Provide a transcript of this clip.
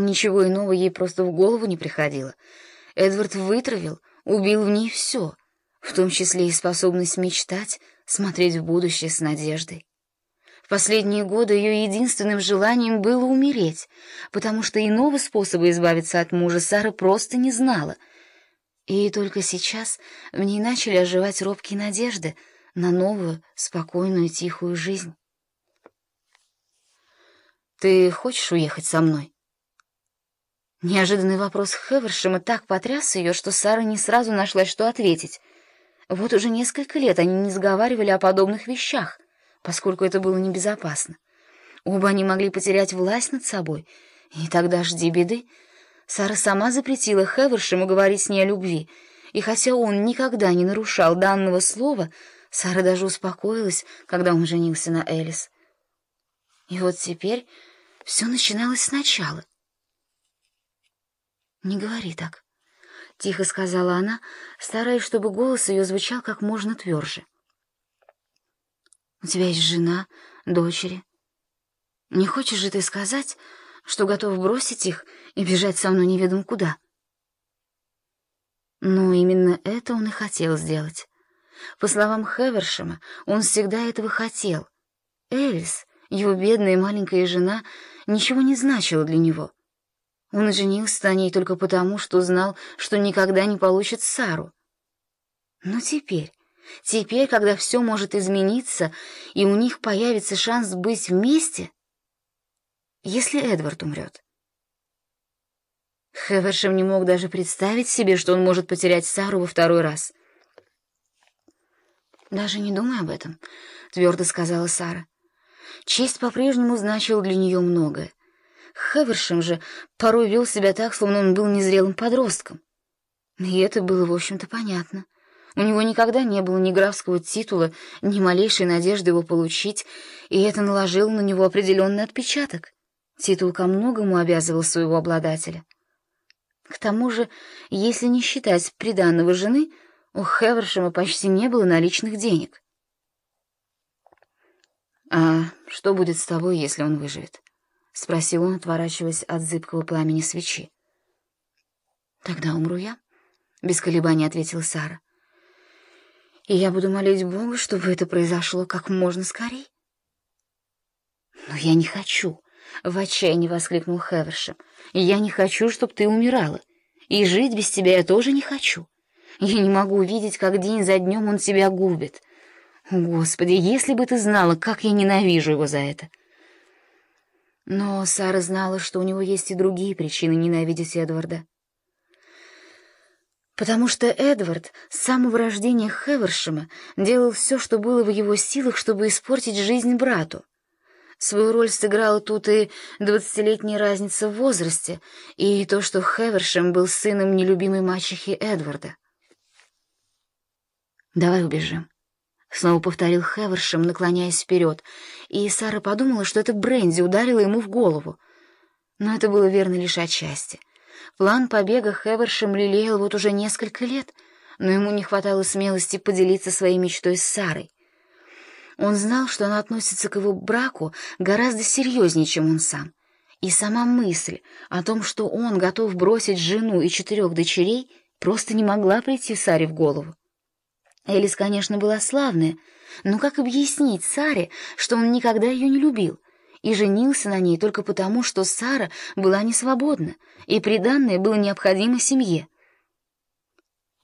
Ничего иного ей просто в голову не приходило. Эдвард вытравил, убил в ней все, в том числе и способность мечтать, смотреть в будущее с надеждой. В последние годы ее единственным желанием было умереть, потому что иного способа избавиться от мужа Сара просто не знала. И только сейчас в ней начали оживать робкие надежды на новую, спокойную, тихую жизнь. «Ты хочешь уехать со мной?» Неожиданный вопрос Хевершема так потряс ее, что Сара не сразу нашла, что ответить. Вот уже несколько лет они не заговаривали о подобных вещах, поскольку это было небезопасно. Оба они могли потерять власть над собой, и тогда жди беды. Сара сама запретила Хевершему говорить с ней о любви, и хотя он никогда не нарушал данного слова, Сара даже успокоилась, когда он женился на Элис. И вот теперь все начиналось сначала. «Не говори так», — тихо сказала она, стараясь, чтобы голос ее звучал как можно тверже. «У тебя есть жена, дочери. Не хочешь же ты сказать, что готов бросить их и бежать со мной неведом куда?» Но именно это он и хотел сделать. По словам Хевершема, он всегда этого хотел. Элис, его бедная маленькая жена, ничего не значила для него — он женился на ней только потому, что знал, что никогда не получит Сару. Но теперь, теперь, когда все может измениться, и у них появится шанс быть вместе, если Эдвард умрет. Хевершем не мог даже представить себе, что он может потерять Сару во второй раз. «Даже не думай об этом», — твердо сказала Сара. Честь по-прежнему значила для нее многое. Хевершем же порой вел себя так, словно он был незрелым подростком. И это было, в общем-то, понятно. У него никогда не было ни графского титула, ни малейшей надежды его получить, и это наложило на него определенный отпечаток. Титул ко многому обязывал своего обладателя. К тому же, если не считать приданного жены, у Хевершема почти не было наличных денег. «А что будет с тобой, если он выживет?» — спросил он, отворачиваясь от зыбкого пламени свечи. «Тогда умру я», — без колебаний ответила Сара. «И я буду молить Бога, чтобы это произошло как можно скорей». «Но я не хочу», — в отчаянии воскликнул Хевершем. «Я не хочу, чтобы ты умирала. И жить без тебя я тоже не хочу. Я не могу увидеть, как день за днем он тебя губит. Господи, если бы ты знала, как я ненавижу его за это!» Но Сара знала, что у него есть и другие причины ненавидеть Эдварда. Потому что Эдвард с самого рождения Хевершема делал все, что было в его силах, чтобы испортить жизнь брату. Свою роль сыграла тут и двадцатилетняя разница в возрасте, и то, что Хевершем был сыном нелюбимой мачехи Эдварда. «Давай убежим», Снова повторил Хевершем, наклоняясь вперед, и Сара подумала, что это Бренди ударила ему в голову. Но это было верно лишь отчасти. План побега Хевершем лелеял вот уже несколько лет, но ему не хватало смелости поделиться своей мечтой с Сарой. Он знал, что она относится к его браку гораздо серьезнее, чем он сам. И сама мысль о том, что он готов бросить жену и четырех дочерей, просто не могла прийти Саре в голову. Элис, конечно, была славная, но как объяснить Саре, что он никогда ее не любил и женился на ней только потому, что Сара была не свободна, и приданное было необходимо семье?